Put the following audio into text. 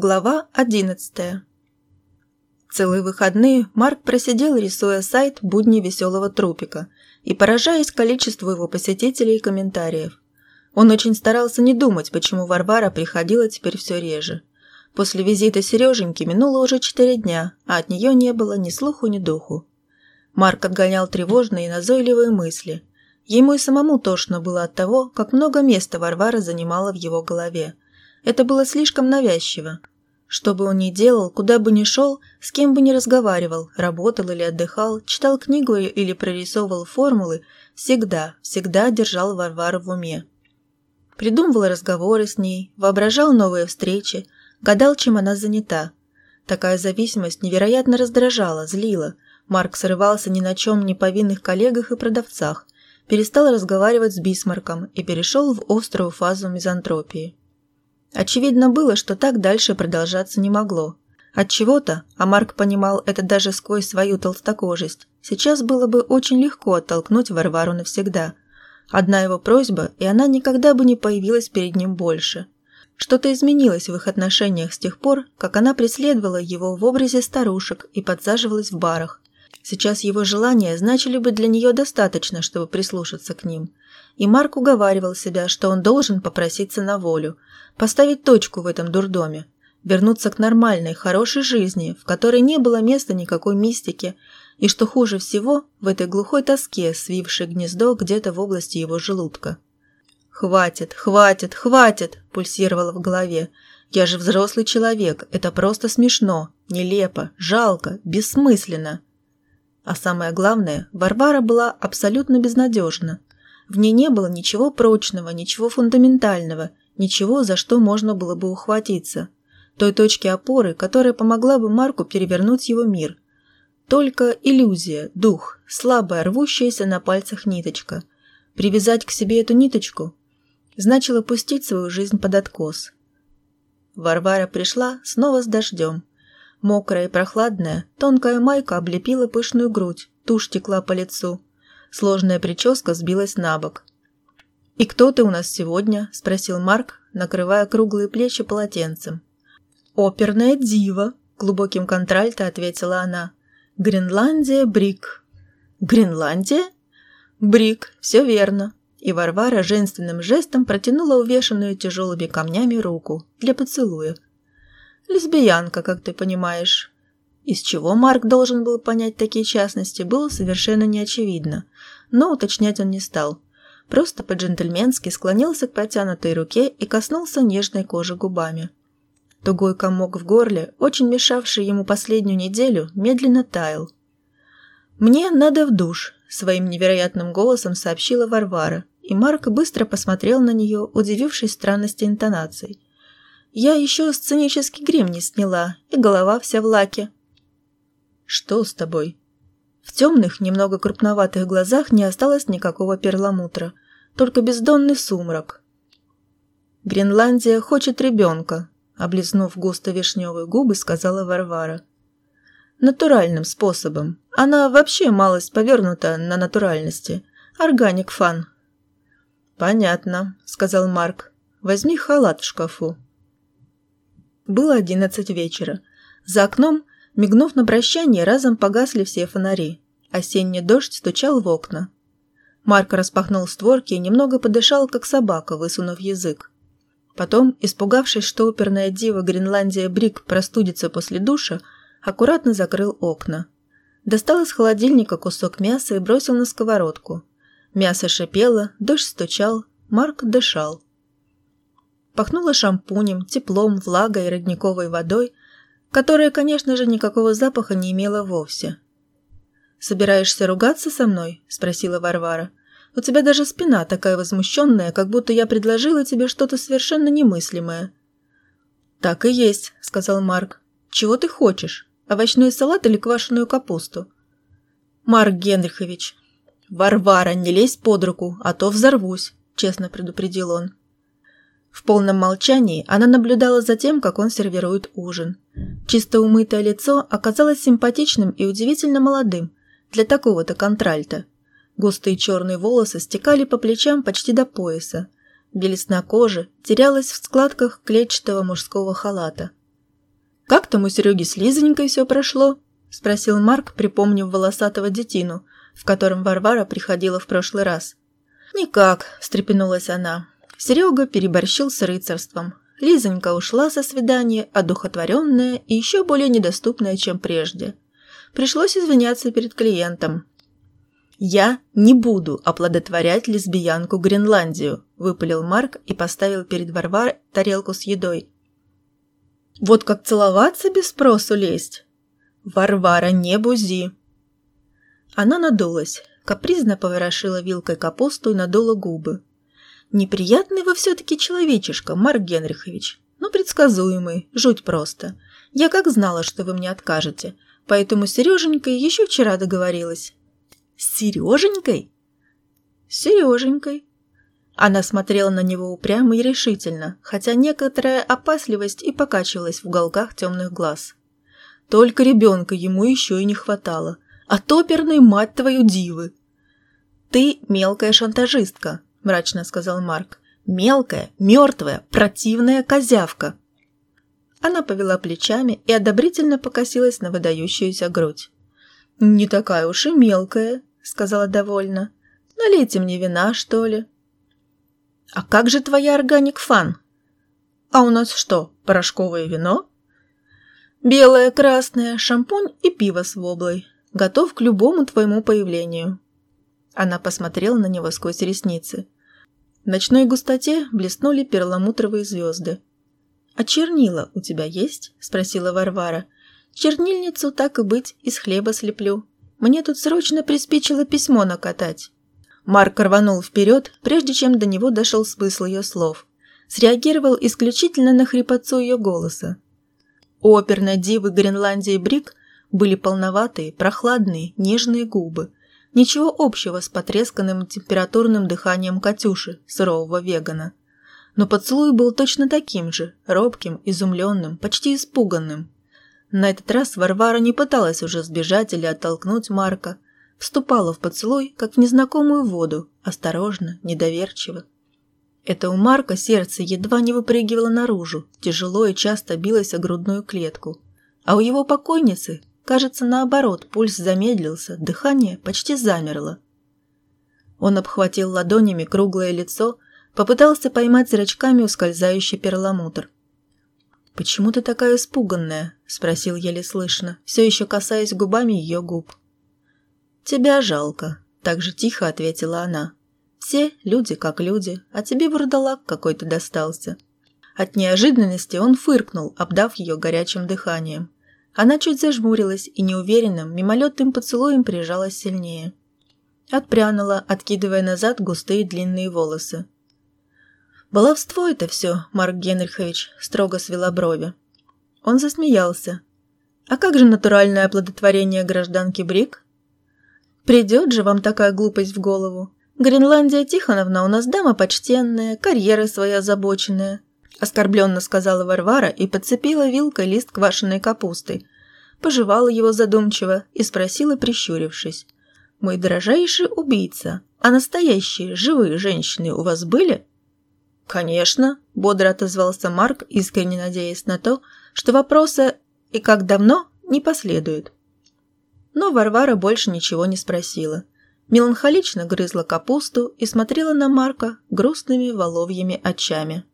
Глава 11 Целые выходные Марк просидел, рисуя сайт «Будни веселого трупика» и поражаясь количеству его посетителей и комментариев. Он очень старался не думать, почему Варвара приходила теперь все реже. После визита Сереженьки минуло уже четыре дня, а от нее не было ни слуху, ни духу. Марк отгонял тревожные и назойливые мысли. Ему и самому тошно было от того, как много места Варвара занимала в его голове – это было слишком навязчиво. Что бы он ни делал, куда бы ни шел, с кем бы ни разговаривал, работал или отдыхал, читал книгу или прорисовывал формулы, всегда, всегда держал Варвару в уме. Придумывал разговоры с ней, воображал новые встречи, гадал, чем она занята. Такая зависимость невероятно раздражала, злила. Марк срывался ни на чем не повинных коллегах и продавцах, перестал разговаривать с Бисмарком и перешел в острую фазу мизантропии. Очевидно было, что так дальше продолжаться не могло. От чего-то, а Марк понимал это даже сквозь свою толстокожесть, сейчас было бы очень легко оттолкнуть Варвару навсегда. Одна его просьба, и она никогда бы не появилась перед ним больше. Что-то изменилось в их отношениях с тех пор, как она преследовала его в образе старушек и подсаживалась в барах. Сейчас его желания значили бы для нее достаточно, чтобы прислушаться к ним. И Марк уговаривал себя, что он должен попроситься на волю – Поставить точку в этом дурдоме. Вернуться к нормальной, хорошей жизни, в которой не было места никакой мистики, и, что хуже всего, в этой глухой тоске, свившей гнездо где-то в области его желудка. «Хватит, хватит, хватит!» – пульсировало в голове. «Я же взрослый человек, это просто смешно, нелепо, жалко, бессмысленно!» А самое главное, Варвара была абсолютно безнадежна. В ней не было ничего прочного, ничего фундаментального, Ничего, за что можно было бы ухватиться. Той точки опоры, которая помогла бы Марку перевернуть его мир. Только иллюзия, дух, слабая, рвущаяся на пальцах ниточка. Привязать к себе эту ниточку значило пустить свою жизнь под откос. Варвара пришла снова с дождем. Мокрая и прохладная, тонкая майка облепила пышную грудь, тушь текла по лицу. Сложная прическа сбилась на бок. «И кто ты у нас сегодня?» – спросил Марк, накрывая круглые плечи полотенцем. «Оперная дива», – глубоким контральто ответила она. «Гренландия Брик». «Гренландия?» «Брик, все верно». И Варвара женственным жестом протянула увешанную тяжелыми камнями руку для поцелуя. «Лесбиянка, как ты понимаешь». Из чего Марк должен был понять такие частности, было совершенно неочевидно, но уточнять он не стал – просто по-джентльменски склонился к протянутой руке и коснулся нежной кожи губами. Тугой комок в горле, очень мешавший ему последнюю неделю, медленно таял. «Мне надо в душ», – своим невероятным голосом сообщила Варвара, и Марк быстро посмотрел на нее, удивившись странности интонаций. «Я еще сценический грим не сняла, и голова вся в лаке». «Что с тобой?» В темных, немного крупноватых глазах не осталось никакого перламутра, только бездонный сумрак. «Гренландия хочет ребенка», — облизнув густо вишневые губы, сказала Варвара. «Натуральным способом. Она вообще малость повернута на натуральности. Органик фан». «Понятно», — сказал Марк. «Возьми халат в шкафу». Было одиннадцать вечера. За окном Мигнув на прощание, разом погасли все фонари. Осенний дождь стучал в окна. Марк распахнул створки и немного подышал, как собака, высунув язык. Потом, испугавшись, что оперная дива Гренландия Брик простудится после душа, аккуратно закрыл окна. Достал из холодильника кусок мяса и бросил на сковородку. Мясо шипело, дождь стучал, Марк дышал. Пахнуло шампунем, теплом, влагой и родниковой водой, которая, конечно же, никакого запаха не имела вовсе. «Собираешься ругаться со мной?» – спросила Варвара. «У тебя даже спина такая возмущенная, как будто я предложила тебе что-то совершенно немыслимое». «Так и есть», – сказал Марк. «Чего ты хочешь? Овощной салат или квашеную капусту?» «Марк Генрихович». «Варвара, не лезь под руку, а то взорвусь», – честно предупредил он. В полном молчании она наблюдала за тем, как он сервирует ужин. Чисто умытое лицо оказалось симпатичным и удивительно молодым для такого-то контральта. Густые черные волосы стекали по плечам почти до пояса. Белесна кожи терялась в складках клетчатого мужского халата. «Как там у Сереги с Лизонькой все прошло?» – спросил Марк, припомнив волосатого детину, в котором Варвара приходила в прошлый раз. «Никак», – встрепенулась она. Серега переборщил с рыцарством. Лизонька ушла со свидания, одухотворенная и еще более недоступная, чем прежде. Пришлось извиняться перед клиентом. «Я не буду оплодотворять лесбиянку Гренландию», – выпалил Марк и поставил перед Варварой тарелку с едой. «Вот как целоваться без спросу лезть?» «Варвара, не бузи!» Она надулась, капризно поворошила вилкой капусту и надула губы. «Неприятный вы все-таки человечишка, Марк Генрихович. Ну, предсказуемый, жуть просто. Я как знала, что вы мне откажете, поэтому с Сереженькой еще вчера договорилась». «С Сереженькой?» «С Сереженькой». Она смотрела на него упрямо и решительно, хотя некоторая опасливость и покачивалась в уголках темных глаз. Только ребенка ему еще и не хватало. А топерной, мать твою, дивы. «Ты мелкая шантажистка», – мрачно сказал Марк. «Мелкая, мертвая, противная козявка». Она повела плечами и одобрительно покосилась на выдающуюся грудь. «Не такая уж и мелкая», – сказала довольно. «Налейте мне вина, что ли?» «А как же твоя органик-фан?» «А у нас что, порошковое вино?» Белое, красное, шампунь и пиво с воблой. Готов к любому твоему появлению». Она посмотрела на него сквозь ресницы. В ночной густоте блеснули перламутровые звезды. «А чернила у тебя есть?» – спросила Варвара. «Чернильницу, так и быть, из хлеба слеплю. Мне тут срочно приспичило письмо накатать». Марк рванул вперед, прежде чем до него дошел смысл ее слов. Среагировал исключительно на хрипотцу ее голоса. У оперной дивы Гренландии Брик были полноватые, прохладные, нежные губы. Ничего общего с потресканным температурным дыханием Катюши, сурового вегана. Но поцелуй был точно таким же, робким, изумленным, почти испуганным. На этот раз Варвара не пыталась уже сбежать или оттолкнуть Марка. Вступала в поцелуй, как в незнакомую воду, осторожно, недоверчиво. Это у Марка сердце едва не выпрыгивало наружу, тяжело и часто билось о грудную клетку. А у его покойницы, кажется, наоборот, пульс замедлился, дыхание почти замерло. Он обхватил ладонями круглое лицо, попытался поймать зрачками ускользающий перламутр. «Почему ты такая испуганная?» – спросил еле слышно, все еще касаясь губами ее губ. «Тебя жалко», – так же тихо ответила она. Все люди как люди, а тебе вурдалак какой-то достался. От неожиданности он фыркнул, обдав ее горячим дыханием. Она чуть зажмурилась и неуверенным, мимолетным поцелуем прижалась сильнее. Отпрянула, откидывая назад густые длинные волосы. «Баловство это все, Марк Генрихович», – строго свела брови. Он засмеялся. «А как же натуральное оплодотворение гражданки Брик?» «Придет же вам такая глупость в голову. «Гренландия Тихоновна у нас дама почтенная, карьера своя озабоченная», оскорбленно сказала Варвара и подцепила вилкой лист квашеной капусты. Пожевала его задумчиво и спросила, прищурившись. «Мой дорожайший убийца, а настоящие, живые женщины у вас были?» «Конечно», – бодро отозвался Марк, искренне надеясь на то, что вопроса «и как давно» не последует. Но Варвара больше ничего не спросила – меланхолично грызла капусту и смотрела на Марка грустными воловьими очами.